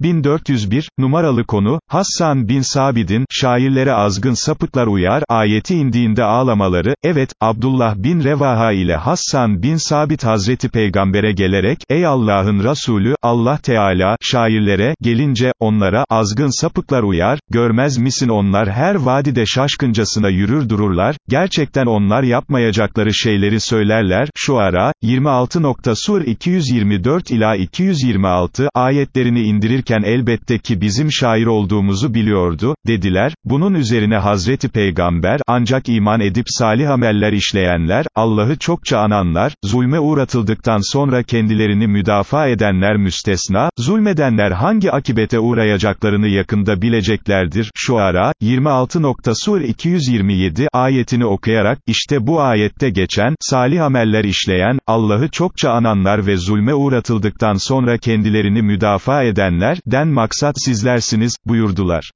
1401, numaralı konu, Hassan bin Sabid'in, şairlere azgın sapıklar uyar, ayeti indiğinde ağlamaları, evet, Abdullah bin Revaha ile Hassan bin Sabit Hazreti Peygamber'e gelerek, ey Allah'ın Resulü, Allah Teala, şairlere, gelince, onlara, azgın sapıklar uyar, görmez misin onlar her vadide şaşkıncasına yürür dururlar, gerçekten onlar yapmayacakları şeyleri söylerler, şu ara, 26. Sur 224 ila 226, ayetlerini indirirken, elbette ki bizim şair olduğumuzu biliyordu, dediler, bunun üzerine Hazreti Peygamber, ancak iman edip salih ameller işleyenler, Allah'ı çokça ananlar, zulme uğratıldıktan sonra kendilerini müdafaa edenler müstesna, zulmedenler hangi akibete uğrayacaklarını yakında bileceklerdir, şu ara, 26. Sur 227 ayetini okuyarak, işte bu ayette geçen, salih ameller işleyen, Allah'ı çokça ananlar ve zulme uğratıldıktan sonra kendilerini müdafaa edenler, den maksat sizlersiniz, buyurdular.